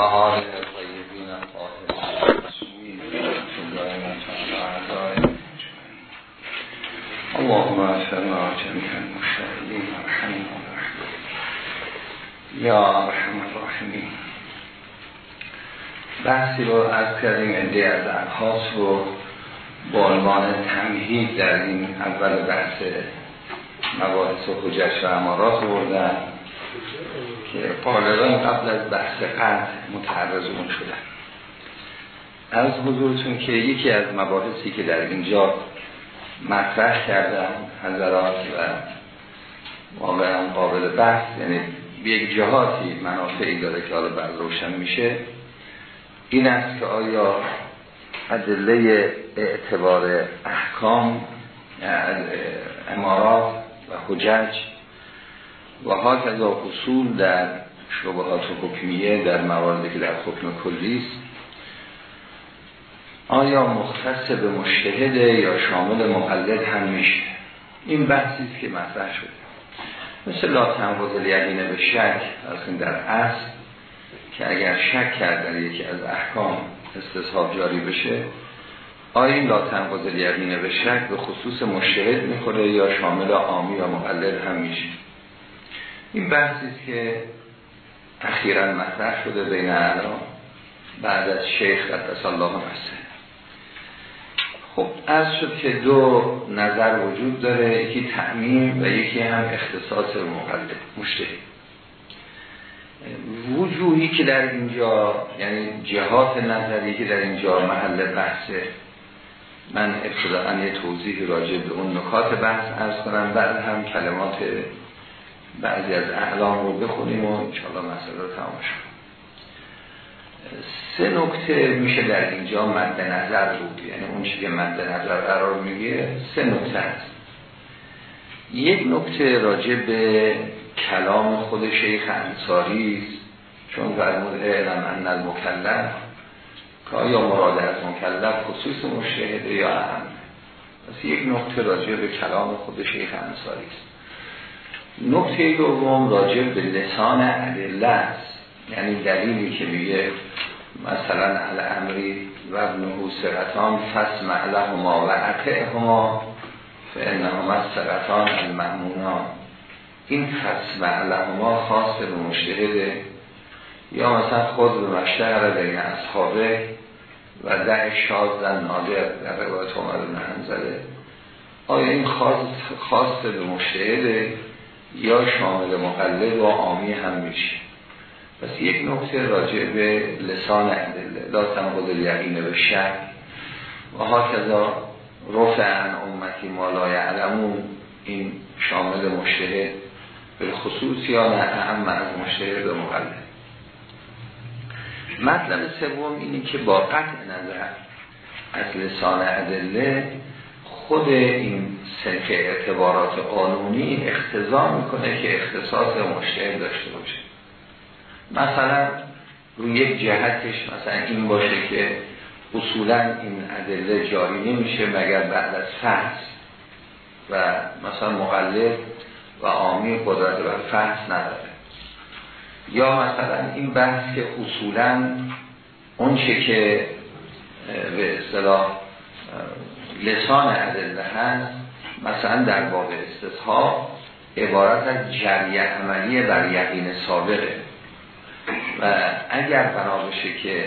حال طیبین اللهم اغفرنا جميع المشتغلين وارحمنا یا ارحم الراحمین. بحثی رو از کردیم عده از ابحاث رو با عنوان تمهید در این اول بحث مباحث و حجج و امارات بردن. که قالبان قبل از بحث قد متعرض اون شدن. از حضورتون که یکی از مباحثی که در اینجا مطرح کردن حضرات و واقعا قابل بحث یعنی یک جهاتی منافعی داره که حالا بر روشن میشه این است که آیا ادله اعتبار احکام امارات و حجج و ها از اصول در شبهات حکمیه در مواردی که در حکم کلی است آیا مختص به مشتهده یا شامل مقلد هم میشه؟ این بحثی است که مطرح شده. مثل لا تنقض یقینه به شک از در اصل که اگر شک کرد در یکی از احکام استصحاب جاری بشه آیا این لا تنقض یقینه به شک به خصوص مشتهد می‌خوره یا شامل آمی و مقلد هم میشه؟ این بحثی که اخیرا مطرح شده بین اعلام بعد از شیخ قدس الله مسه خب از شد که دو نظر وجود داره یکی تعمیم و یکی هم اختصاص مقلد مشتهد وجوهی که در اینجا یعنی جهات نظری که در اینجا محل بحثه من ابتداعا یه توضیح راجع به اون نکات بحث ارز کنم بعد هم کلمات بعضی از اعلام رو بخونیم و انشاءالله مسئله رو تمام سه نکته میشه در اینجا مد نظر بود یعنی اون چیزی که مد نظر قرار میگه سه نکته هست. یک نکته راجع به کلام خود شیخ انصاری است. چون فرمود اعلم ان المکلف که آیا مراد از مکلف خصوص مشهده یا اهم؟ پس یک نکته راجع به کلام خود شیخ انصاری است. نکته دوم راجع به لسان است. یعنی دلیلی که میگه مثلا الامری و ابنهو سرطان فس معلهما و عطعهما فانهما سرطان المأمونان. این فس معلهما خاص به مشتهده. یا مثلا خود به مشتهر بین اصحابه و ده شاد در نادر در روایت عمر منزله آیا این خاص, خاص به مشتهده؟ یا شامل مقلد و آمی هم میشه پس یک نکته راجع به لسان ادله لا تنقض الیقین به شک. و ها کذا رفع عن امتی مالای علمون این شامل مشتهد به خصوص یا نه اهم از مشتهد به مقلد. مطلب سوم اینی که با قطع نظر از لسان ادله خود این سنف اعتبارات قانونی اختزا می‌کنه که اختصاص مشتهد داشته باشه. مثلا روی یک جهتش مثلا این باشه که اصولا این ادله جاری نمیشه مگر بعد از فحص و مثلا مقلد و آمی قدرت بر فحص نداره. یا مثلا این بحث که اصولا اون چه که به اصطلاح لسان ادله هست مثلا در باب استصحاب عبارت از جری عملی بر یقین سابقه. و اگر بنا بشه که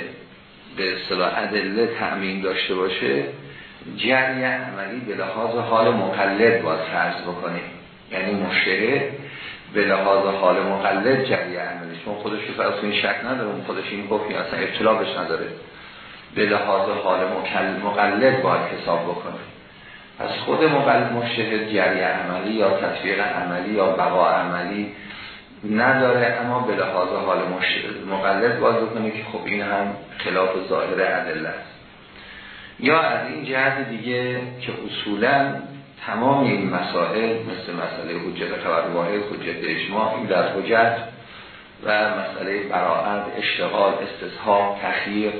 به اصطلاح ادله تأمین داشته باشه جری عملی به لحاظ حال مقلد باید فرض بکنیم یعنی مشتره به لحاظ حال مقلد جری عملی. چون خودش رو فرض شک نداره خودش این حکمی اصلا ابتلابش نداره. به لحاظ حال مقلد باید حساب بکنه. از خود مقلد مشتهد جری عملی یا تطبیق عملی یا بقا عملی نداره اما به لحاظ حال مقلد باید بکنه که خب این هم خلاف ظاهر ادله است. یا از این جهت دیگه که اصولا تمام این مسائل مثل مسئله حجت خبر واحد حجت اجماع این در حجت و مسئله براعت اشتغال استصحاب تخییر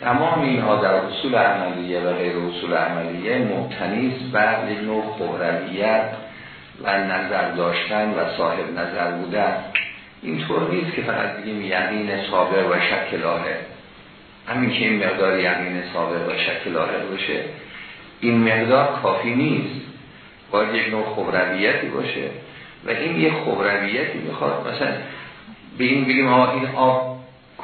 تمام اینها در اصول عملیه و غیر اصول عملیه مبتنیست بر یک نوع خبرویت و نظر داشتن و صاحب نظر بودن. اینطور نیست که فقط بگیم یقین سابق و شک همین که این مقدار یقین سابق و شک باشه این مقدار کافی نیست. باید یک نوع خبرویتی باشه. و این یک خبرویتی می‌خواد. مثلا به این بگیم آقا این آب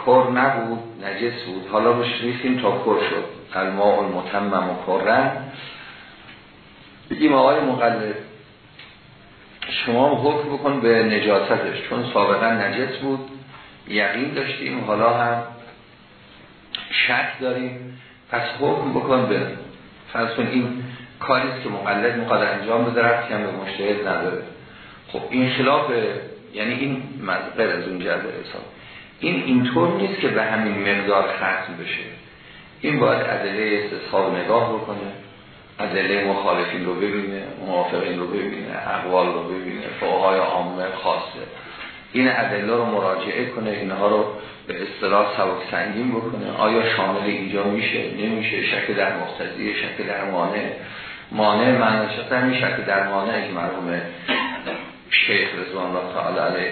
کر نبود نجس بود. حالا روش ریختیم تا کر شد. الماء المتمم و کرن بگیم آقای مقلد شما حکم بکن به نجاستش. چون سابقا نجس بود یقین داشتیم. حالا هم شک داریم. پس حکم بکن به فرض این کاریست که مقلد می‌خواد انجام بده رفت که به مشتهد نداره. خب این خلاف یعنی این غیر از اون جلد حساب. این اینطور نیست که به همین مقدار ختم بشه. این باید عدله استصحاب نگاه بکنه عدله مخالفین رو ببینه موافقین رو ببینه اقوال رو ببینه فقهای عامه خاصه. این عدله رو مراجعه کنه اینها رو به اصطلاح سبک سنگین بکنه. آیا شامل اینجا میشه؟ نمیشه. شک در مقتضی شک در مانع. مانع معنیشت همین شک در مانع که مرحوم شیخ رضوان الله تعالی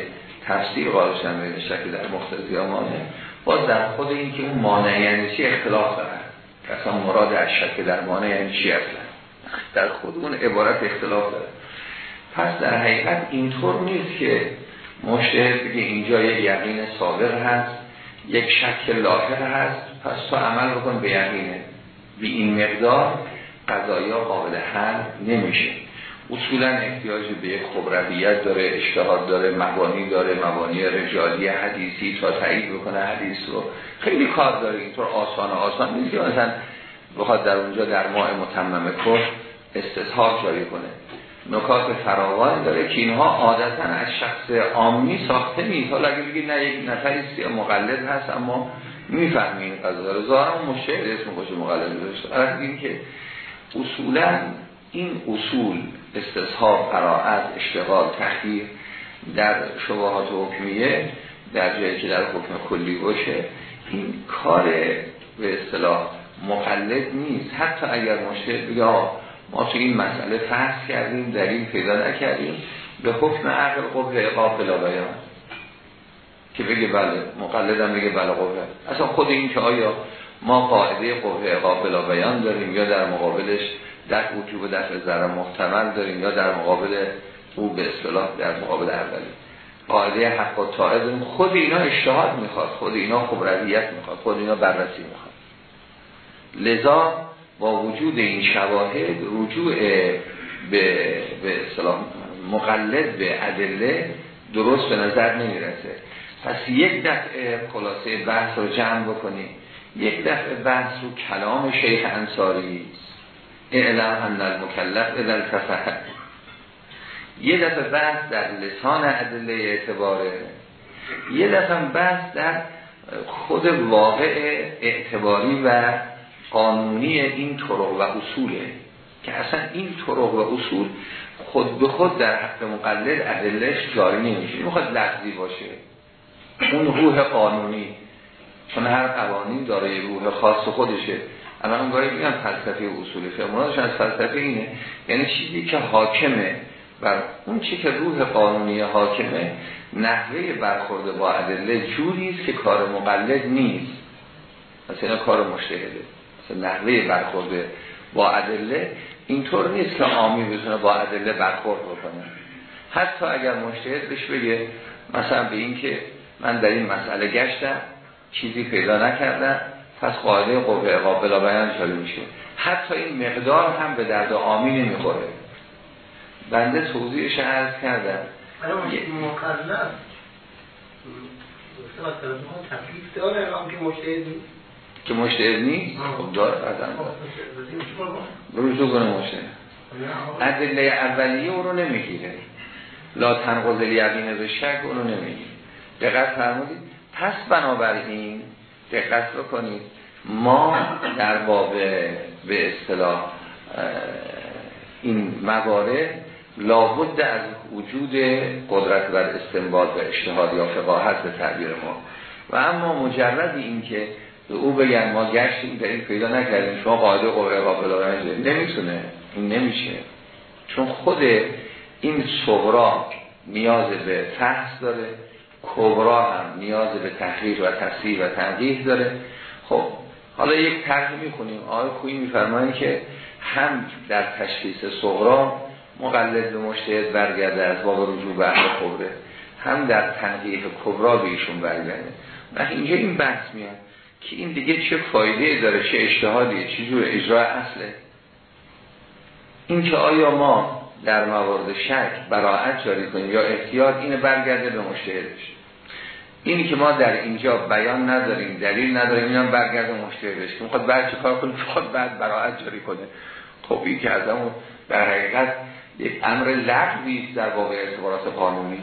تفسیر قالشن بین شک در مقتضی یا مانع باز در خود این که اون مانع یعنی چی اختلاف دارن. اصلا مراد از شک در مانع یعنی چی اصلا در خود اون عبارت اختلاف داره. پس در حقیقت اینطور نیست که مشتهد بگه اینجا یک یقین سابق هست یک شک لاحق هست پس تو عمل بکن به یقینه بی این مقدار قضایا قابل حل نمیشه. اصولا احتیاج به یک خبرویت داره اشتهاد داره مبانی داره مبانی رجالی حدیثی تا تایید بکنه حدیث رو. خیلی کار داره اینطور آسان آسان نیست که مثلا بخواد در اونجا در ماه متمم کن استصحاب جاری کنه. نکات فراوان داره که اینها عادتا از شخص عامی ساخته نیست. حالا اگه بگید نه یک نفری مقلد هست اما می‌فهمی این قضا رو. ظاهرا مشهد اسم خوش مقلد داشته. این که اصولا این اصول استصحاب قرائت اشتغال تخییر در شبهات حکمیه در جایی که در حکم کلی باشه این کار به اصطلاح مقلد نیست. حتی اگر مشهد بگه ما تو این مسئله فحص کردیم دلیل پیدا نکردیم به حکم عقل قبل اقاب بلا بیان. که بگه بله مقلدم بگه بله قبل. اصلا خود این که آیا ما قاعده قبل اقاب بلا بیان داریم یا در مقابلش در وجوب دفع ذره محتمل داریم یا در مقابل او به اصطلاح در مقابل اولی. قاعده حق و داریم خود اینا اشتهاد می‌خواد خود اینا خبرویت می‌خواد خود اینا بررسی می‌خواد. لذا با وجود این شواهد رجوع به به اصطلاح مقلد به ادله درست به نظر نمی‌رسه. پس یک دفعه خلاصه بحث رو جمع بکنیم. یک دفعه بحث رو کلام شیخ انصاری. اعلام ان المکلف اذا تفهم یه دفعه بحث در لسان ادله اعتباره یه دفعه بحث در خود واقع اعتباری و قانونی این طرق و اصوله. که اصلا این طرق و اصول خود به خود در حق مقلد ادلش جاری نمیشه. می‌خواد لفظی باشه. اون روح قانونی. چون هر قوانین داره روح خاص خودشه. اما اون گاهی فلسفه اصول فقه. از فلسفه اینه یعنی چیزی که حاکمه بر اون چی که روح قانونی حاکمه نحوه برخورده با ادله جوری است که کار مقلد نیست. مثلا کار مشتهده. مثلا نحوه برخورده با ادله اینطور نیست که آمی بتونه با ادله برخورد بکنه. حتی اگر مشتهد بهش بگه مثلا به این که من در این مسئله گشتم چیزی پیدا نکردم پس قاعده قوه قابل بیان جاری میشه. حتی این مقدار هم به درد آمی نمی‌خوره. بنده توضیحش عرض کردم. مقلب که مشتهد نیست. خب داره قدم رجوع کنه مشتهد ادله اولیه او رو نمی‌گیره. لا تنقض الیقین به شک اونو نمی‌گیره. دقت فرمودید. پس بنابراین دقت بکنید. ما در باب به اصطلاح این موارد لابد از وجود قدرت بر استنباط و اشتهاد یا فقاهت به تعبیر ما. و اما مجرد این که او بگن ما گشتیم در این پیدا نکردیم شما قاعده قوه قابل نمی‌تونه. این نمیشه. چون خود این صغرا نیاز به فحص داره. کبرا هم نیاز به تحقیق و تصحیح و تنقیح داره. خب حالا یک طرح می‌خونیم. آقای خویی میفرمایند که هم در تشخیص صغرا مقلد به مشتهد برگرده از باب رجوع به اهل خبره هم در تنقیح کبرا به ایشون برگرده. و اینجا این بحث میاد که این دیگه چه فایده داره چه اجتهادیه چه جور اجرای اصله. این که آیا ما در موارد شک براعت جاری کنیم یا احتیاط اینه برگرده به مشتهدش اینی که ما در اینجا بیان نداریم دلیل نداریم اینم برگرده مشتهدش که می‌خواد بعد چه کار کنیم می‌خواد بعد براعت جاری کنه. خب این که از همون در حقیقت یک امر لغوی در واقع اعتبارات قانونی.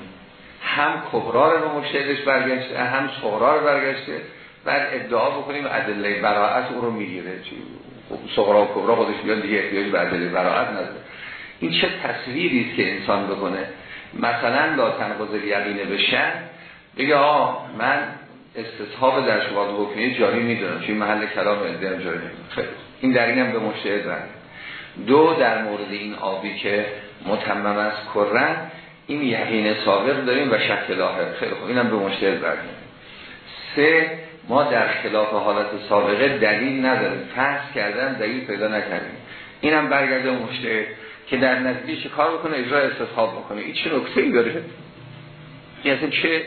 هم کبرا رو به مشتهدش برگشته هم صغرا رو برگشته. بعد ادعا بکنیم ادله براعت او رو می‌گیره. خب صغرا و کبرا خودش بیان دیگه احتیاج به ادله براعت نداره. این چه تصویری است که انسان بکنه؟ مثلا لا تنقض یقینه بشه بگه آه من استصحاب در شباد حکمی جاری می‌دونم چون محل کلام ادعا جاری خیلی این در اینم به مشتهد رنگ دو در مورد این آبی که متمم از کرن این یقین سابق داریم و شک لاحق. خیلی خوب اینم به مشتهد برگیم سه ما در خلاف حالت سابقه دلیل نداریم. فرض کردن دلیل پیدا نکردیم. اینم برگرده مشتهد که در چه کار بکنه؟ اجرا استصحاب بکنه. این چه نکته ای داره؟ این اصلا چه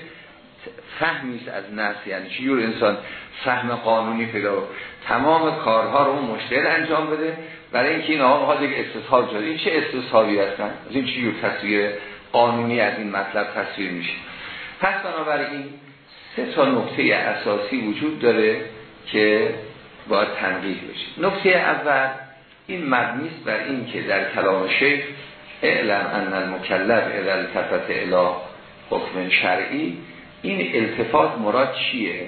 فهمیست از نفس؟ یعنی چه جور انسان فهم قانونی پیدا تمام کارها رو اون مشتهد انجام بده. برای اینکه این آقا یک استصحاب جاری این چه استصحابی هستن؟ از این چه جور تصویر قانونی از این مطلب تصویر میشه؟ پس بنابراین سه تا نکته اساسی وجود داره که باید تنقیح بشه. نکته اول این مبنی است بر این که در کلام شیخ اعلم ان المکلف اذا التفت الى حکم شرعی این التفات مراد چیه؟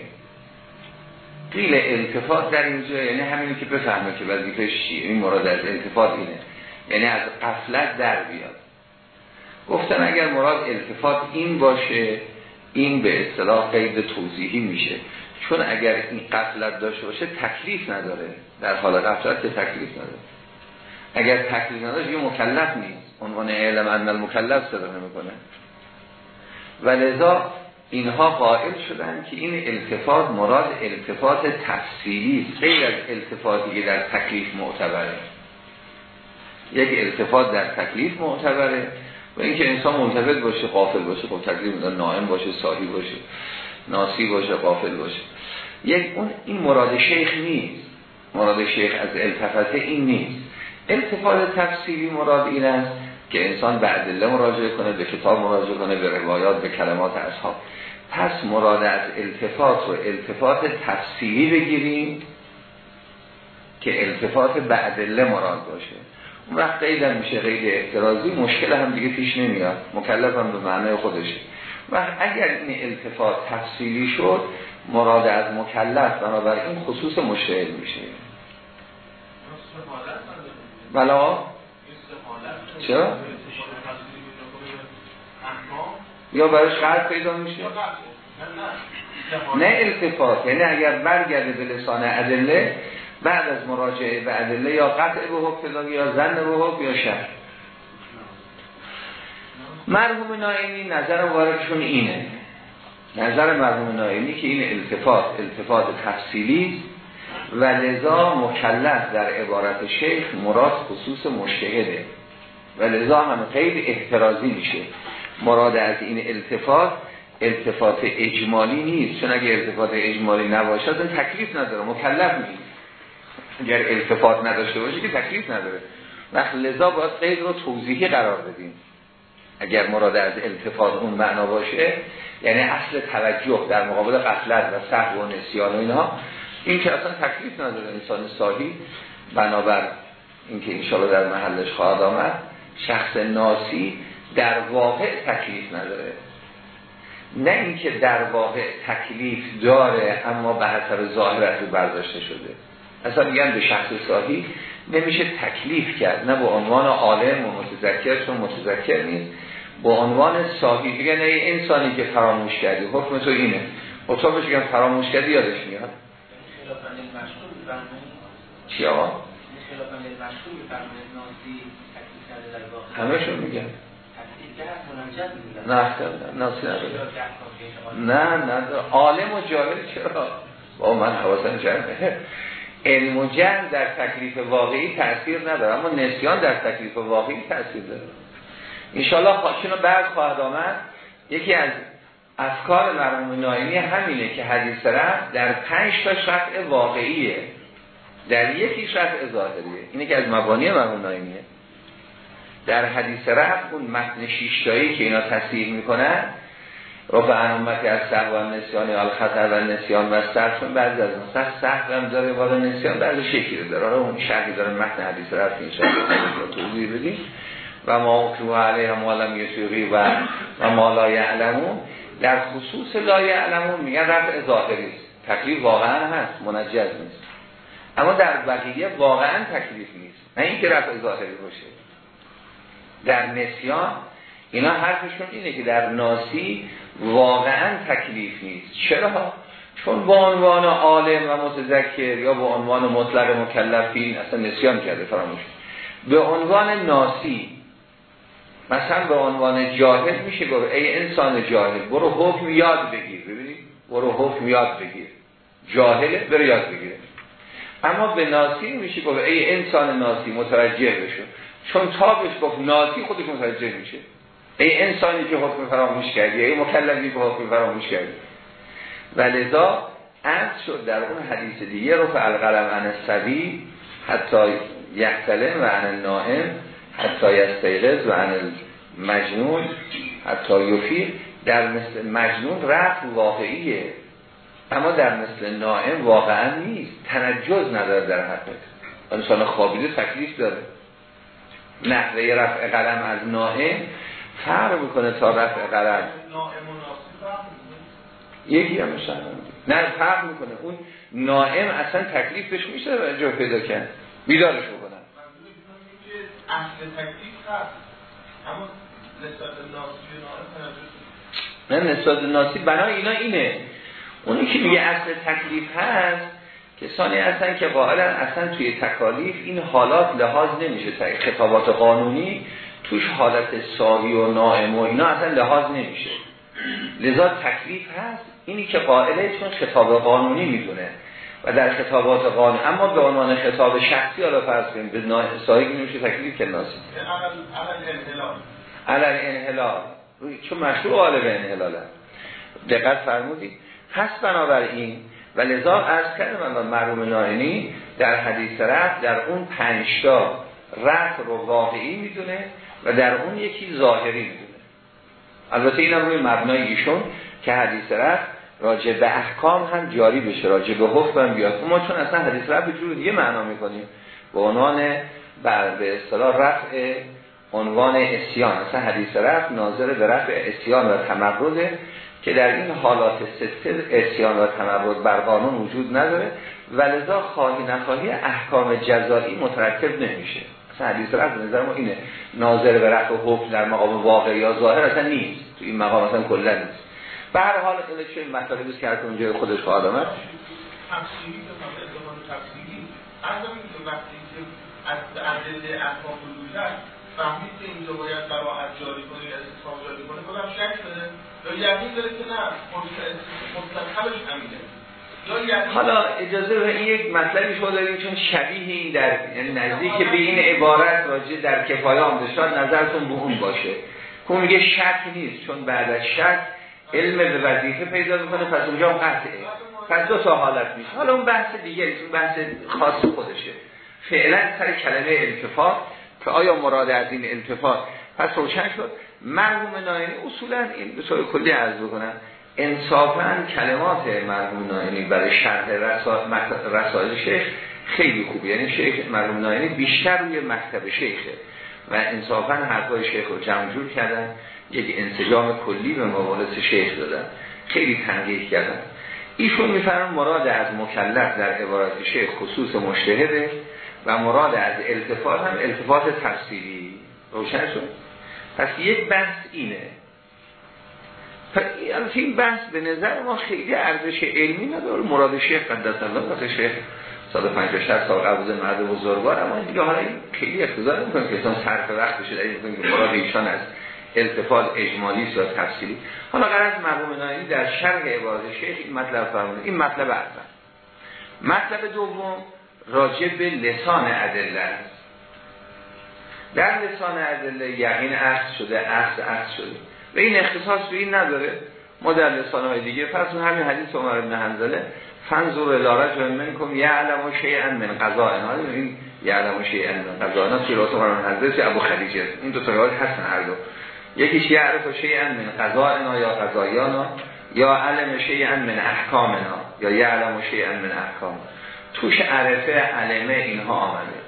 قیل التفات در اینجا یعنی همینی که بفهمه که وظیفش چیه. این مراد از التفات اینه. یعنی از قفلت در بیاد. گفتن اگر مراد التفات این باشه این به اصطلاح قید توضیحی میشه. چون اگر این قفلت داشته باشه تکلیف نداره. در حال قفلت که تکلیف نداره. اگر تکلیف نداره یه مکلف نیست. عنوان علم ان المکلف صدا نمی‌کنه. و لذا اینها قائل شدن که این التفات مراد التفات تفصیلی غیر از التفاتی که در تکلیف معتبره. یک التفات در تکلیف معتبره. و اینکه انسان منتفض باشه قافل باشه خب تکلیف نائم باشه صاحی باشه. ناسی باشه قافل باشه. یک اون این مراد شیخ نیست. مراد شیخ از التفاته این نیست. التفات تفصیلی مراد این است که انسان به ادله مراجعه کنه به کتاب مراجعه کنه به روایات به کلمات اصحاب. پس مراد از التفات و التفات تفصیلی بگیریم که التفات به ادله مراد باشه. اون وقت قیدن میشه قید اعتراضی مشکل هم دیگه پیش نمیاد. مکلف هم به معنی خودشه. و اگر این التفات تفصیلی شد مراد از مکلف بنابراین خصوص مشکل میشه. بلا چرا؟ یا براش قرد پیدا میشه؟ نه التفات یعنی اگر برگرده به لسان ادله بعد از مراجعه به ادله یا قطع به حکم یا زن به حکم یا شر مرحوم نائمی نظر واردشون اینه. نظر مرحوم نائمی که این التفات التفات تفصیلی و لذا مکلف در عبارت شیخ مراد خصوص مشتهده. و لذا هم قید احترازی میشه. مراد از این التفات التفات اجمالی نیست. چون اگه التفات اجمالی نباشد تکلیف نداره. مکلف نیست اگر التفات نداشته باشه که تکلیف نداره. وقت لذا باید قید رو توضیحی قرار بدیم. اگر مراد از التفات اون معنا باشه یعنی اصل توجه در مقابل قفلت و صحو و نسیان و اینها این که اصلا تکلیف نداره انسان صاحی بنابر اینکه انشاءالله در محلش خواهد آمد شخص ناسی در واقع تکلیف نداره. نه اینکه در واقع تکلیف داره اما به حسب ظاهرت برداشته شده. اصلا میگن به شخص صاحی نمیشه تکلیف کرد نه به عنوان عالم و متذکر چون متذکر نیست. با عنوان صاحی میگن ای انسانی که فراموش کردی حکم تو اینه. خب میگن فراموش کردی یادش میاد؟ چی آقا؟ همه شون میگن. نه ناسی نه نه عالم و جاهل چرا؟ با من حواسم جمعه. علم و جهل در تکلیف واقعی تاثیر نداره اما نسیان در تکلیف واقعی تاثیر داره. انشالله خواهشون بعد خواهد آمد. یکی از افکار مرموم نایمی همینه که حدیث رفت در پنج تا شرط واقعیه. در یکی شرط ظاهریه. اینه که از مبانی مرموم نایمیه. در حدیث رفت اون متن شیشتایی که اینا تصدیق می‌کنن رفع انومتی از سهو و نسیان یا خطر و نسیان و سرشون بعضی از نسخ سهو هم داره وارد نسیان بعضی شکلی داره. آره اون شرحی داره متن حدیث رفت این توضیح بدیم. و ما اکلوه علیه مالم یسوقی و و ما لا یعلمون. در خصوص لا یعلمون میگن رفع ظاهری. است تکلیف واقعا هست منجز نیست. اما در بقیه واقعا تکلیف نیست. نه اینکه رفع ظاهری باشه. در نسیان اینا حرفشون اینه که در ناسی واقعا تکلیف نیست. چرا؟ چون با عنوان عالم و متذکر یا با عنوان مطلق مکلفین اصلا نسیان کرده فراموش. به عنوان ناسی مثلا به عنوان جاهل میشه گفت ای انسان جاهل برو حکم یاد بگیر. ببینید برو حکم یاد بگیر. جاهل برو یاد بگیر. اما به ناسی میشه گفت ای انسان ناسی متوجه بشو. چون تابش گفت ناسی خودش متوجه میشه. ای انسانی که حکم فراموش کردی ای مکلفی که حکم فراموش کردی. و لذا عرض شد در اون حدیث دیگه رو القلم عن سبی حتی یحتلم و عن نائم حتی یستیقظ و عن مجنون حتی یفی در مثل مجنون رفت واقعیه. اما در مثل نائم واقعا نیست. تنجز نداره در حقیقت. انسان خوابیده تکلیف داره. نحوه رفع قلم از نائم فرق می‌کنه تا رفع قلم. یکی هم نه فرق می‌کنه. اون نائم اصلا تکلیفش میشه جا پیدا کرد. بیدارش بکنن اصل تکلیف اما نسبت ناسی نه نسبت ناسی بنای اینا اینه. اونی که میگه اصل تکلیف هست کسانی هستن که قائلا اصلا توی تکالیف این حالات لحاظ نمیشه. خطابات قانونی توش حالت ساوی و نائم و اینا اصلا لحاظ نمیشه. لذا تکلیف هست. اینی که قائله چون خطاب قانونی می‌دونه و در خطابات قانونی اما به عنوان خطاب شخصی حالا فرض کنیم به سایی نمیشه تکلیف که ناسی علل انحلال. چون مشروع غالب انحلال دقت فرمودید. پس بنابراین و لذا از کردم من مرحوم ناینی در حدیث رفت در اون پنجتا رفت رو واقعی می‌دونه. و در اون یکی ظاهری می‌دونه البته اینم روی مبنای ایشون که حدیث رفت راجع به احکام هم جاری بشه راجع به حکم هم بیاد. ما چون اصلا حدیث رفت به جور دیگه معنا می‌کنیم. به عنوان بر به اصطلاح رفع عنوان اسیان. اصلا حدیث رفت ناظر به رفع اسیان و تمرده که در این حالات سته اسیان و تمرد بر قانون وجود نداره ولذا خواهی نخواهی احکام جزایی مترکب نمیشه. حدیث رفت نظر ما اینه. ناظر به رفع حکم در مقام واقع یا ظاهر اصلا نیست. تو این مقام اصلا کلا نیست. به هر حال اینه چه این مطالبی که اونجا خودش خواهد آمد. تفسیری تفسیری وقتی که از عدد احکام فهمید که اینجا باید براحت جاری کنی استثاب جاری کنه خودم شک بده یا یقین داره که نه مستقبلش همینه. حالا اجازه به این یک مطلبی شما داریم چون شبیه این در یعنی نزدیک به این عبارت راجع در کفایه آمده شاید نظرتون به اون باشه. که میگه شک نیست چون بعد از شک علم به وظیفه پیدا می‌کنه پس اونجا هم قطعه. پس دو تا حالت میشه. حالا اون بحث دیگه اون بحث خاص خودشه. فعلا سر کلمه التفات. که آیا مراد از این التفات؟ پس روشن شد. مرحوم ناینی اصولا این به طور کلی عرض بکنم. انصافا کلمات مرحوم ناینی برای شرح رسائل شیخ خیلی خوبه. یعنی شیخ مرحوم بیشتر روی مکتب شیخه و انصافا حرفای شیخ رو جمع جور کردن یک انسجام کلی به مبالس شیخ دادن. خیلی تنقیح کردن. ایشون میفرم مراد از مکلف در عبارت شیخ خصوص مشتهده و مراد از التفات هم التفات تفسیری روشن شد؟ پس یک بحث اینه. پس این بحث به نظر ما خیلی ارزش علمی نداره. مراد شیخ قدس الله وقت شیخ 150 سال قبل مرد بزرگوار. اما دیگه حالا این خیلی اقتضا نمی‌کنه که اصلا صرف وقت بشه در این که مراد ایشان از التفات اجمالی یا تفصیلی حالا قرار مرحوم نایی در شرح عبارت شیخ این مطلب فرمونه این مطلب اول. مطلب دوم راجع به لسان است. در لسان ادله یقین عرض شده عرض عرض شده. و این اختصاص به این نداره. ما در لسان های دیگه پس همین حدیث عمر ابن حنزله فنظر الارج و منکم یعلم و شیئا من قضاءنا این یعلم و شیئا من قضاءنا توی راسه عمر ابن حنزله ابو خدیجه. این دو تا هستن هر دو. یکیش یعرف و شیئا من قضاءنا یا قضایانا یا علم شیئا من احکامنا. یا یعلم و شیئا من احکام. توش عرفه علمه اینها آمده.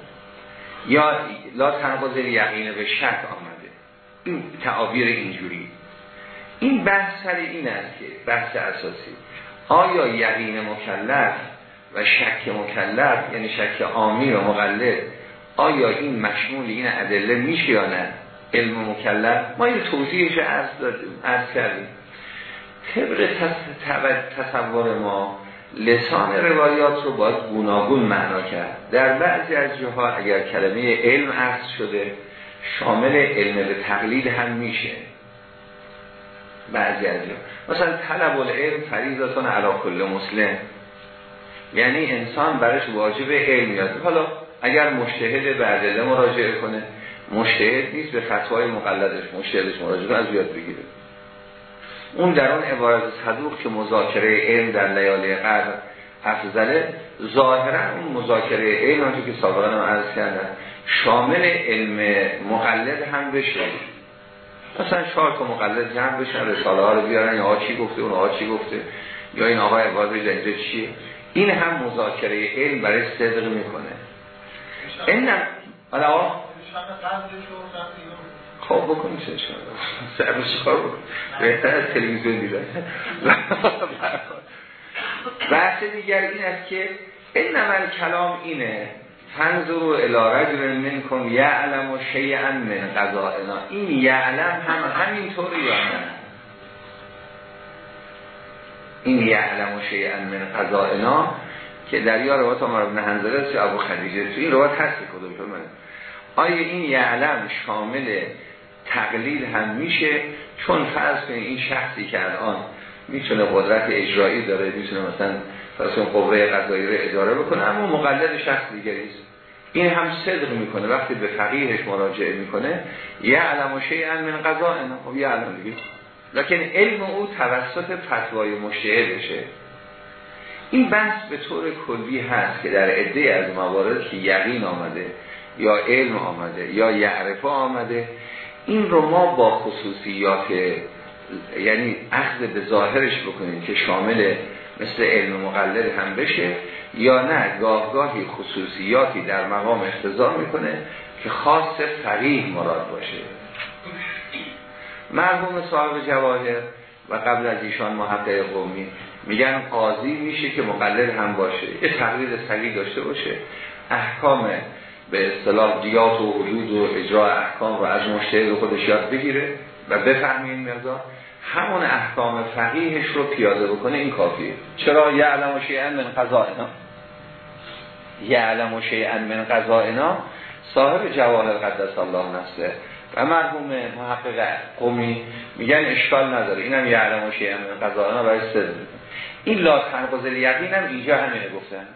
یا لا تنقض یقین به شک آمده. این تعابیر اینجوری. این بحث سر این است که بحث اساسی. آیا یقین مکلف و شک مکلف یعنی شک آمی و مقلد آیا این مشمول این ادله میشه یا نه؟ علم مکلف؟ ما این توضیحش عرض, عرض کردیم. طبق تصور ما لسان روایات رو باید گوناگون معنا کرد. در بعضی از جاها اگر کلمه علم عرض شده شامل علم به تقلید هم میشه. بعضی از جا مثلا طلب العلم فریضتون علا کل مسلم. یعنی انسان برش واجب علم میاد حالا اگر مشتهد به مراجعه کنه مشتهد نیست به فتوای مقلدش مشتهدش مراجعه از یاد بگیره. اون در اون عبارت صدوق که مذاکره علم در لیالی قدر افضله ظاهرا اون مذاکره علم که سابقا هم عرض کردن شامل علم مقلد هم بشه. مثلا چهار تا مقلد جمع بشن رساله ها رو بیارن یا چی گفته اون آقا چی گفته یا این آقای عباد اینجا چیه؟ این هم مذاکره علم برای صدق می‌کنه. این نه حالا خب بکنیم سر بشه کار بکن بهتر از تلویزیون دیدن. بحث دیگر این است که این نمال کلام اینه. فنظرو الى رجل منکم یعلم و شیئا من قضائنا. این یعلم هم همینطور یا نه؟ این یعلم و شیئا من قضائنا که در یا روایت عمر بن حنظله ابو خدیجه تو این روایت هست کدوم من آیا این یعلم شامل تقلیل هم میشه؟ چون فرض این شخصی که الان می‌تونه قدرت اجرایی داره می‌تونه مثلا فرض قوه قضایی رو اداره بکنه اما مقلد شخص دیگری است. این هم صدق می‌کنه. وقتی به فقیهش مراجعه می‌کنه یه علم و شیعن من قضا خب یه علم دیگه. لکن علم او توسط فتوای مشتهدشه این بحث به طور کلی هست که در عده از موارد که یقین آمده یا علم آمده یا یعرفه آمده این رو ما با خصوصیات یعنی اخذ به ظاهرش بکنیم که شامل مثل علم مقلد هم بشه یا نه گاهگاهی خصوصیاتی در مقام اختزار می‌کنه که خاص فقیه مراد باشه. مرحوم صاحب جواهر و قبل از ایشان محقق قومی میگن قاضی میشه که مقلد هم باشه. یه تقلید صحیح داشته باشه. احکام به اصطلاح دیات و حدود و اجرا احکام رو از مشتهد خودش یاد بگیره و بفهمی این همون احکام فقیهش رو پیاده بکنه این کافیه. چرا یعلم و شیئا من قضائنا؟ یعلم و شیئا من قضائنا؟ صاحب جواهر قدس الله نفسه. و مرحوم محقق قومی میگن اشکال نداره. اینم یعلم و شیئا من قضائنا برای سر این لا تنقض یقین هم اینجا همینه گفتن.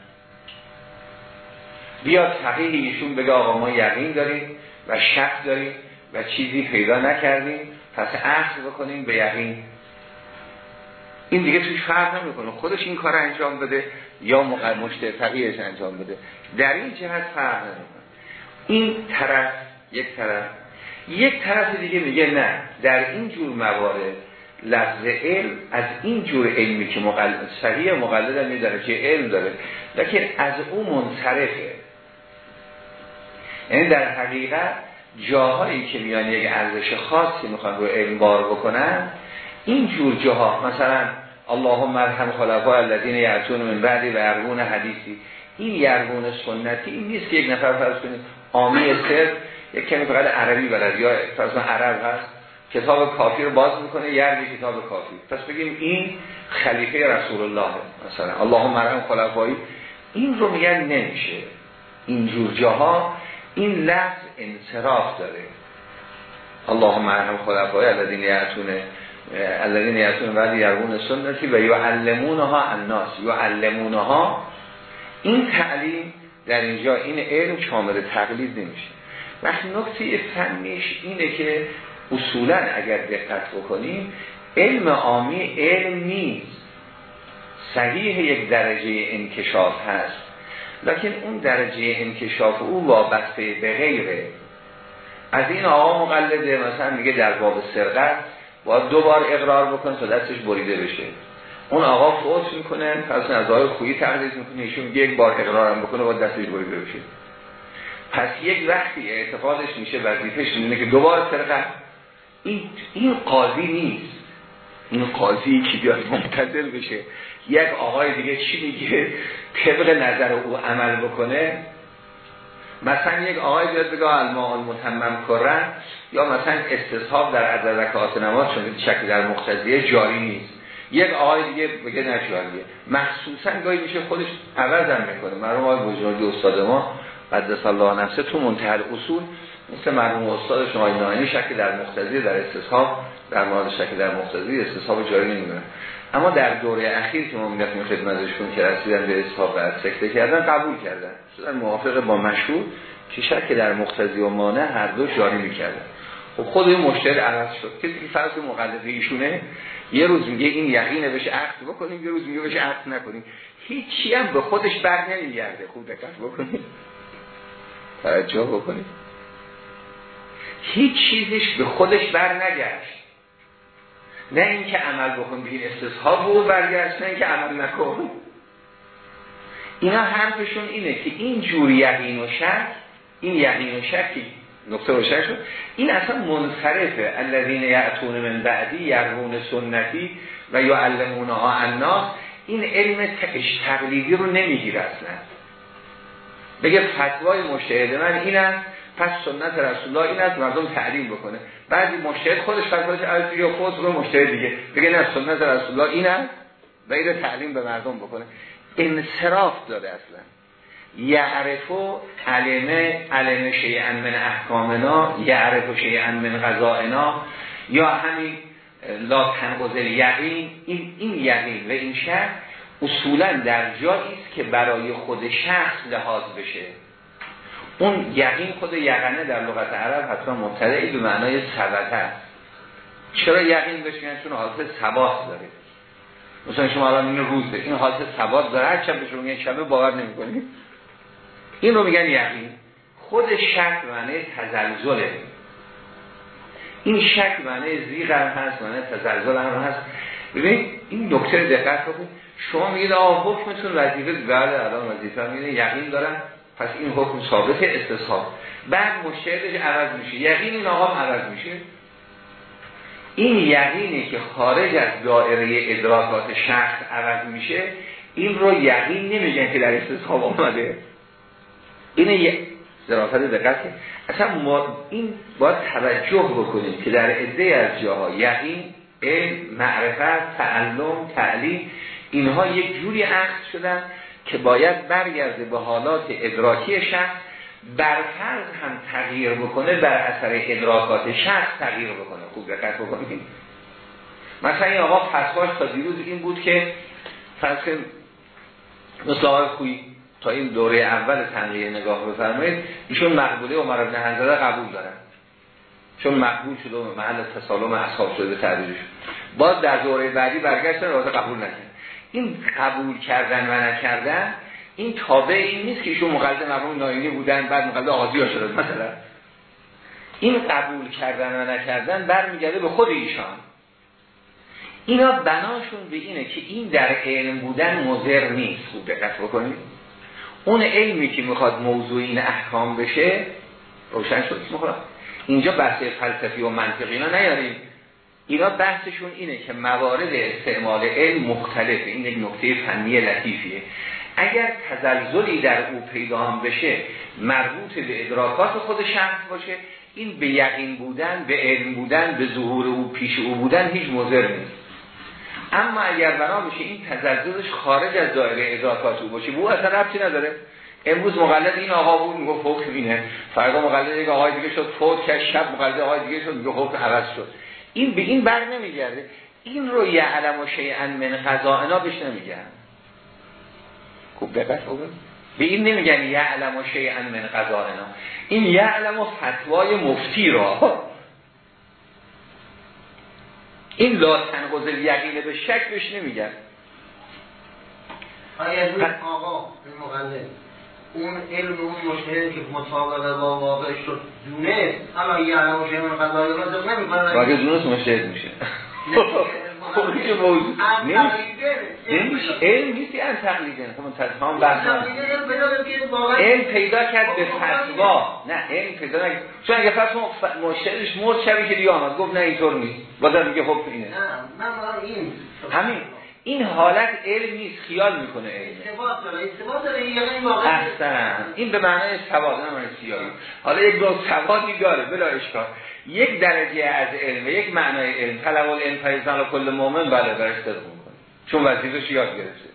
بیا تقیه ایشون بگه آقا ما یقین داریم و شک داریم و چیزی پیدا نکردیم. پس اخذ بکنیم به یقین. این دیگه توش فرق نمی‌کنه. خودش این کار انجام بده یا مشتر تقیهش انجام بده. در این جهت فرق نمی‌کنه. این طرف یک طرف. یک طرف دیگه میگه نه. در این جور موارد لفظ علم از این جور علمی که مقلد صحیح مقلد هم میداره که علم داره لیکن از اون منصرفه. یعنی در حقیقت جاهایی که میان یک ارزش خاصی می‌خوان رو علم بار بکنن این جور جاها مثلا اللهم مرحم خلفاء الذين یعتون من بعدی و ارغون حدیثی این یرغون سنتی این نیست که یک نفر فرض کنید آمی سر یک کمی فقط عربی بلد یا فرض عرب هست کتاب کافی رو باز می‌کنه یرگی کتاب کافی. پس بگیم این خلیفه رسول الله مثلا اللهم مرحم خلفایی این رو میگن نمیشه. این جور جاها این لفظ انصراف داره. اللهم ارحم خلفای الذین یاتون الذین یاتون بعد یرون سنتی و یعلمونها الناس. یعلمونها این تعلیم در اینجا این علم شامل تقلید نمیشه. وقتی نکته فنیش اینه که اصولا اگر دقت بکنیم علم عامی علم نیست. صحیح یک درجه انکشاف هست. لکن اون درجه انکشاف او وابسته به غیره. از این آقا مقلده مثلا میگه در باب سرقت باید دو بار اقرار بکن تا دستش بریده بشه. اون آقا فوت می‌کنه پس از آقای خویی تقدیز می‌کنه ایشون یک بار اقرارم بکنه باید دستش بریده بشه. پس یک وقتی اعتقادش میشه وظیفش اینه که دو بار سرقت. این, این قاضی نیست. این قاضی که بیاد ممتدل بشه. یک آقای دیگه چی میگه؟ طبق نظر او عمل بکنه. مثلا یک آقای بیاد بگه الماء متمم کرن یا مثلا استصحاب در عدد رکعات نماز چون شکل در مقتضیه جاری نیست. یک آقای دیگه بگه نجاریه مخصوصا گاهی میشه خودش عوض هم می‌کنه. مرحوم آقای بزرگی استاد ما قدس الله نفسه تو منتهی اصول مثل مرحوم استاد شما ناینی شکل در مقتضی در استصحاب در مورد شکل در مقتضی استصحاب جاری نمی‌دونن اما در دوره اخیر که ما می‌گفتیم خدمتشون که رسیدن به اسحاق و سکته کردن قبول کردن. شدن موافق با مشهور که شک در مقتضی و مانع هر دو جاری می‌کردن خب خود این مشتری عوض شد. که فرض مقدسه ایشونه یه روز میگه این یقینه بهش عقد بکنیم یه روز میگه بهش عقد نکنیم. هیچی هم به خودش بر نمیگرده. خوب دقت بکنید. توجه بکنید. هیچ چیزش به خودش بر نگشت. نه اینکه عمل بکن به این استصحاب و برگشت نه اینکه عمل نکن. اینا حرفشون اینه که این جور یقین و شک این یقین و شکی نقطه روشن شد این اصلا منصرفه. الذین یعتون من بعدی یرون سنتی و یعلمونها الناس. این علم تقلیدی رو نمی‌گیره اصلا. بگه فتوای مشهد من این است پس سنت رسول الله این است مردم تعلیم بکنه. بعضی مشهد خودش فتواش از یا خود رو مشهد دیگه. بگه نه سنت رسول الله این است و این تعلیم به مردم بکنه. انصراف داره اصلا. یعرفو علمه علمه شیعن من احکامنا یعرفو شیعن من غذائنا یا همین لا تنقضل یقین این, این یقین و این شخص اصولا در جایی است که برای خود شخص لحاظ بشه. اون یقین خود یقنه در لغت عرب حتما مبتدعی به معنای ثبت است چرا یقین بشه چون حالت ثبات داره. مثلا شما الان این روزه. این حالت ثبات داره. هر شب شما میگن شبه باور نمی‌کنید این رو میگن یقین. خود شک معنی تزلزله. این شک معنی زیغ هم هست معنی تزلزل هم هست. ببینید این دکتر دقت کنید شما میگید آقا حکمتون وظیفه بله الان وظیفه میگه یقین دارم. پس این حکم ثابت استصحاب. بعد مشهدش عوض میشه. یقین این آقا عوض میشه. این یقینی که خارج از دائره ادراکات شخص عوض میشه این رو یقین نمیگن که در استصحاب آمده. اینه یه ظرافت دقت اصلا ما این باید توجه بکنیم که در عده از جاها یقین علم معرفت تعلم تعلیم اینها یک جوری عقد شدن که باید برگرده به حالات ادراکی شخص برفرض هم تغییر بکنه بر اثر ادراکات شخص تغییر بکنه. خوب دقت بکنید. مثلا این آقا فتواش تا دیروز این بود که فرض مثل آقای تا این دوره اول تنقیه نگاه بفرمایید ایشون مقبوله عمر بن حنظله قبول دارن. چون مقبول شده و محل تسالم اصحاب شده تعبیرش باز در دوره بعدی برگشتن رازه قبول نکرد. این قبول کردن و نکردن این تابع این نیست که ایشون مقلد مرحوم ناینی بودن بعد مقلد آزی ها شده مثلا. این قبول کردن و نکردن برمیگرده به خود ایشان. اینا بناشون به اینه که این در علم بودن مضر نیست. خوب دقت بکنید. اون علمی که می‌خواد موضوع این احکام بشه روشن شد. اینجا بحث فلسفی و منطقی اینا نیاریم. اینا بحثشون اینه که موارد استعمال علم مختلفه این یک نکته فنی لطیفیه. اگر تزلزلی در او پیدا هم بشه مربوط به ادراکات خود شخص باشه این به یقین بودن به علم بودن به ظهور او پیش او بودن هیچ مضر نیست. اما اگر بنا بشه این تزلزلش خارج از دایره ادراکات او باشه او اصلا ربطی نداره. امروز مقلد این آقا بود میگه حکم اینه. فردا مقلد یک آقای دیگه شد فوت که شب مقلد آقای دیگه شد میگه حکم عوض شد. این به این بر نمیگرده. این رو یعلم و شیئا من قضائنا بهش نمیگن. خوب دقت به این نمیگن یعلم و شیئا من قضائنا این یعلم و فتوای مفتی را. این لا تنقض یقینه به شک بهش نمیگن. آیا آقا این مقلد. اون علم اون مشهده که مطابقه با واقع شد دونه اما یه علم شیئا من قضائنا نمی‌کنه واقع دونست مشهد میشه. خب که موضوع نمیشه. علم نیستی از تقلیده هم علم پیدا کرد به فتوا. نه علم پیدا نکرد. چون اگه فرض مشترش مرد شبی که دیگه آمد. گفت نه اینطور نیست. بازم میگه خب اینه. همین. این حالت علم نیست خیال می‌کنه علم. احسن. این به معنای سواد نه معنی سیاهی. حالا یک دو سوادی داره بلا اشکال. یک درجه از علم و یک معنای علم. طلب العلم فیضان کل مومن بله برش صدق می‌کنه. چون وظیفش یاد گرفته.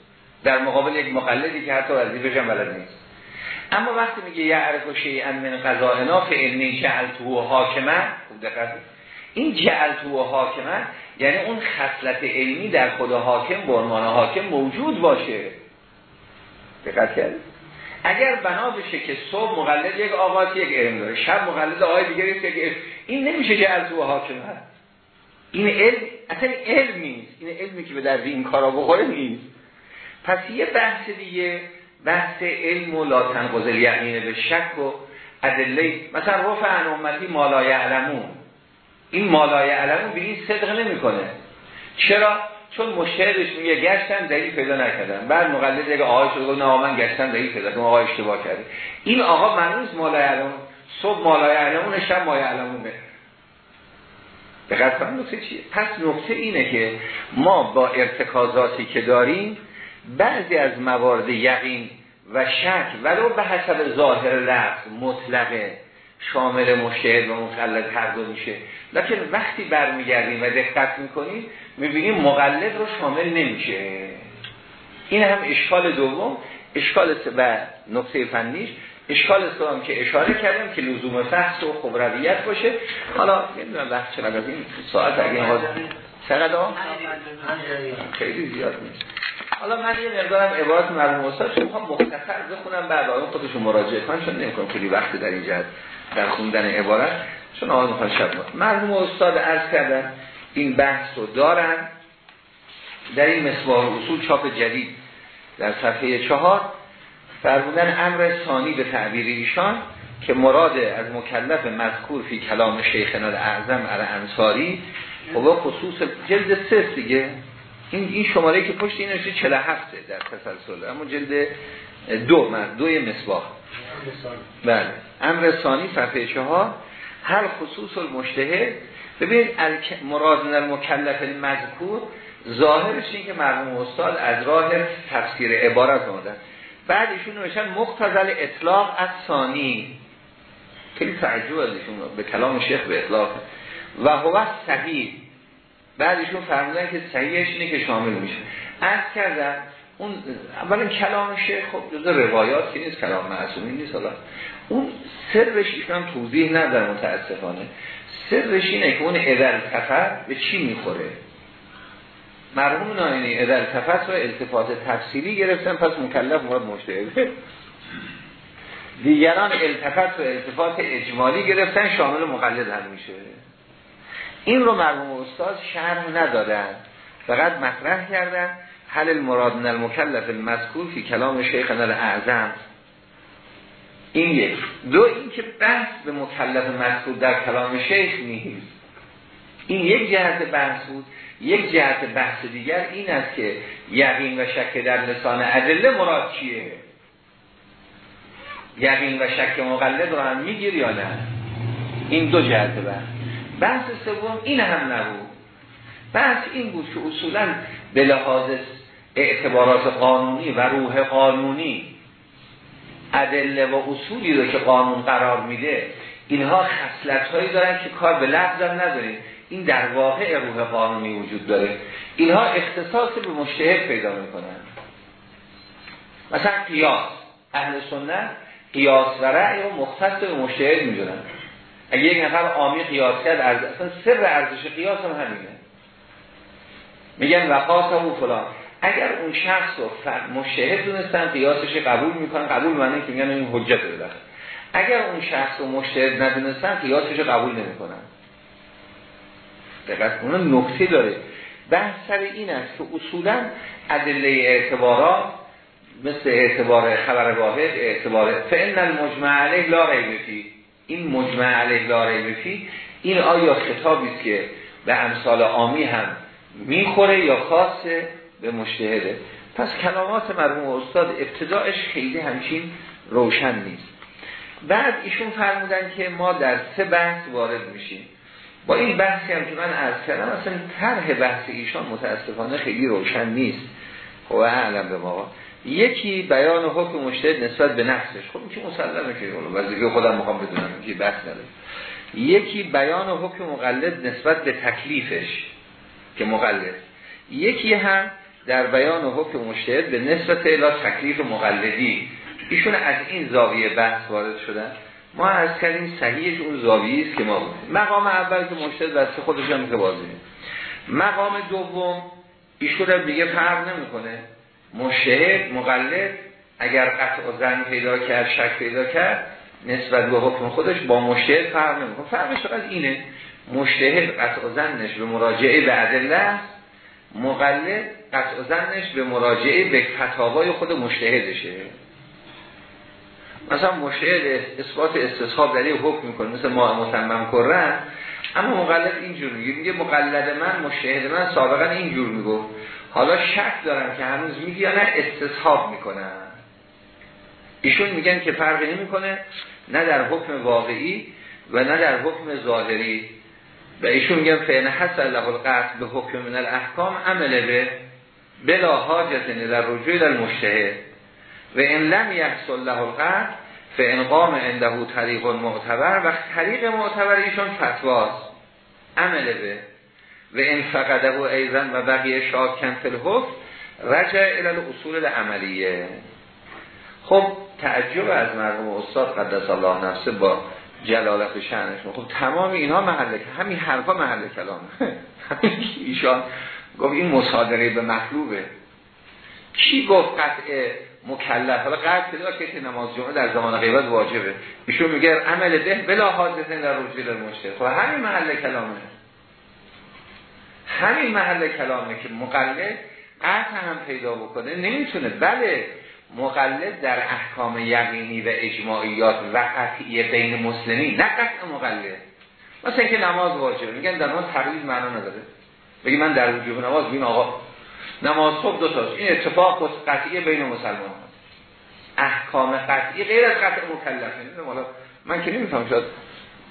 در مقابل یک مقلدی که حتی وظیفش هم بلد نیست. اما وقتی میگه یعرف و شیئا من قضائنا فعنی جعلتو حاکمه خوب دقت این جعلتو حاکمه یعنی اون خصلت علمی در خود حاکم عنوان حاکم موجود باشه. دقت کرد اگر بنا بشه که صبح مقلد یک آقا یک علم داره. شب مقلد آقای دیگری یک علم. این نمیشه که از او حاکم هست. این علم اصلا علم نیست. این علمی که به درد این کارا بخوره نیست. پس یه بحث دیگه بحث علم و لا تنقض الیقین به شک و ادله. مثلا رفع عن امتی علمون این مالای علمون به این صدق نمی‌کنه. چرا؟ چون مشهدش میگه گشتن دلیل پیدا نکردن. بعد مقلد یک آقای شده گفت نه من گشتن دلیل پیدا کردم آقا اشتباه کرده. این آقا معنی مالای علمون صبح مالای علمون شب مالای علمونه دقت نکته چیه؟ پس نکته اینه که ما با ارتکازاتی که داریم بعضی از موارد یقین و شک ولو به حسب ظاهر لفظ مطلقه. شامل مشهد و مقلد هر دو میشه. لکن وقتی برمیگردیم و دقت می‌کنیم می‌بینیم مقلد رو شامل نمیشه. این هم اشکال دوم. اشکال و نقطه فنیش. اشکال سوم که اشاره کردم که لزوم فحص و خبرویت باشه. حالا نمی‌دونم وقت چقدر از این ساعت اگه ها چقدر خیلی زیاد نیست. حالا من یه مقدارم عبارت مرحوم استاد شما مختصر بخونم بعد آقای خودشون مراجعه کنن چون نمی‌کنم خیلی وقت در این جهت. در خوندن عبارت چون آقای می‌خوان شب مرحوم استاد عرض کردن این بحث رو دارن. در این مصباح اصول چاپ جدید در صفحه چهار فرمودن امر ثانی به تعبیر ایشان که مراد از مکلف مذکور فی کلام شیخنا اعظم علی انصاری و خصوص جلد سه دیگه. این این شماره که پشت این نوشته 47 در تسلسل. اما جلد دو من دوی مصباح. بله. امر ثانی صفحه چهار. هر خصوص المشتهد؟ ببینید مراد در مکلف مذکور ظاهرش این که مرحوم استاد از راه تفسیر عبارت آمدن بعد ایشون نوشتن مقتضل اطلاق از ثانی. خیلی تعجب از ایشون به کلام شیخ به اطلاق. و هو صحیح. بعد ایشون فرمودن که صحیحش اینه که شامل میشه. از کردن اون اولا کلام شیخ خب جز روایات که نیست کلام معصومی نیست. حالا اون سرش ایشون توضیح نداره متاسفانه. سرش اینه که اون ادل تفر به چی می‌خوره؟ مرحوم ناینی ادل تفت و التفات تفصیلی گرفتن پس مکلف مراد مشتهده دیگران التفت و التفات اجمالی گرفتن شامل مقلد هم میشه. این رو مرحوم استاد شرح ندادن فقط مطرح کردن. حل المراد من المکلف المذکور فی کلام شیخ اعظم این یک. دو اینکه بحث به مکلف مذکور در کلام شیخ نیست. این یک جهت بحث بود. یک جهت بحث دیگر این است که یقین و شک در لسان ادله مراد چیه؟ یقین و شک مقلد رو هم میگیر یا نه؟ این دو جهت بحث. بحث سوم این هم نبود. بحث این بود که اصولا به لحاظ اعتبارات قانونی و روح قانونی ادله و اصولی رو که قانون قرار میده اینها خصلت هایی دارن که کار به لفظ هم نداریم. این در واقع روح قانونی وجود داره. اینها اختصاص به مشتهد پیدا می‌کنن. مثلا قیاس. اهل سنت قیاس و رأی و مختص به مشتهد می‌دونن. اگه یک نفر آمی قیاس کرد. اصلا سر ارزش قیاس هم همینه. میگن وقاس و فلان. اگر اون شخص رو مشتهد دونستن قیاسش قبول می‌کنن قبول معنی که میگن این حجت داره اگر اون شخص رو مشتهد ندونستن قیاسش قبول نمی‌کنن. دقیق اون نکته داره. بحث سر این است که اصولا ادله اعتبارات مثل اعتبار خبر واحد اعتبار فعلا المجمع علیه لا ریب این مجمع علیه لا ریب این آیا خطابی که به امثال آمی هم می‌خوره یا خاصه؟ به مشتهده. پس کلامات مرحوم استاد ابتداعش خیلی همچین روشن نیست. بعد ایشون فرمودن که ما در سه بحث وارد میشیم. با این بحثی هم که من از کردم اصلا طرح بحث ایشان متاسفانه خیلی روشن نیست. خب اعلم به ما. یکی بیان حکم مشتهد نسبت به نفسش. خب که مسلمه که وظیفه خودم می‌خوام بدونم که بحث نداره. یکی بیان حکم مقلد نسبت به تکلیفش که مقلد. یکی هم در بیان حکم مشتهد به نسبت الا تکلیف مقلدی. ایشون از این زاویه بحث وارد شدن. ما از کردیم صحیحش اون زاویه است که ما بودیم. مقام اول که مشتهد بسته خودش هم که مقام دوم ایشون هم دیگه فرق نمی‌کنه. مشهد مقلد اگر قطع و زن پیدا کرد شک پیدا کرد نسبت به حکم خودش با مشهد فرق نمی‌کنه. فرقش فقط اینه. مشهد قطع و زنش به مراجعه به عدله مقلد قطع زنش به مراجعه به فتاوای خود مشتهدشه مثلا مشهد اثبات استصحاب در حکم می‌کنه مثل ما متمم کرن اما مقلد اینجور میگه میگه مقلد من مشهد من سابقا اینجور می‌گفت. حالا شک دارم که هنوز میگه یا نه استصحاب می‌کنن. ایشون میگن که فرقی نمی‌کنه نه در حکم واقعی و نه در حکم ظاهری. و ایشون میگن فعن حسن له القطع به حکم من الاحکام عمله به بلا حاجت در رجوع در مشتهد. و این لم یحصل له القطع فعن قام عنده طریق معتبر و طریق معتبر ایشون فتواست. عمله به. و این فقده و ایزن و بقیه شاکن الحکم رجع الى اصول عملیه خب تعجب از مرحوم استاد قدس الله نفسه با جلالت شأنشون خب تمام اینها محله همین حرفا محل کلامه. ایشان گفت این مصادره به مطلوبه. کی گفت قطع مکلف؟ حالا قطع پیدا که نماز جمعه در زمان غیبت واجبه. ایشون میگه عمل ده بلا حادثه در رجوع در مشته خب همین محل کلامه. همین محل کلامه که مقلد قطع هم پیدا بکنه نمی‌تونه. بله مقلد در احکام یقینی و اجماعیات و قطعی بین مسلمین نه قطع مقلد. مثلا که نماز واجبه میگن در نماز تقلید معنا نداره. بگی من در وجوب نماز بین آقا نماز صبح دو تاست این اتفاق قطعی بین مسلمان هست. احکام قطعی غیر از قطع مکلفه من که نمیفهم شاید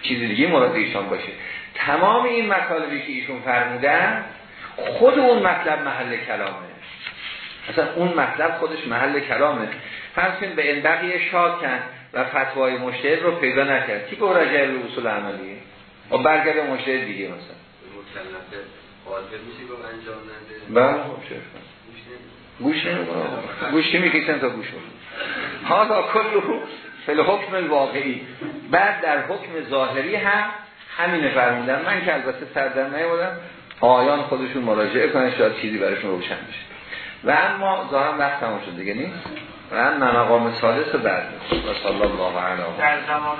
چیزی دیگه مراد ایشان باشه. تمام این مطالبی که ایشون فرمودن خود اون مطلب محل کلامه. اصلا اون مطلب خودش محل کلامه. فرض به این بقیه شاکن و فتوای مشتهد رو پیدا نکرد. کی رجع به اصول عملیه و برگرد مشتهد دیگه مثلا. بله خب گوش نمی‌کنه گوش نمی‌کنه تا گوش ها کل فل حکم واقعی بعد در حکم ظاهری هم همینه فرمودن. من که البته سردر نیومدم آیان خودشون مراجعه کنه شاید چیزی براشون روشن بشه. و اما ظاهرا وقت تمام شد دیگه نیست؟ و اما مقام سالس بعد و صلی الله علیه در زمان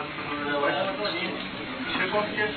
چه گفت که؟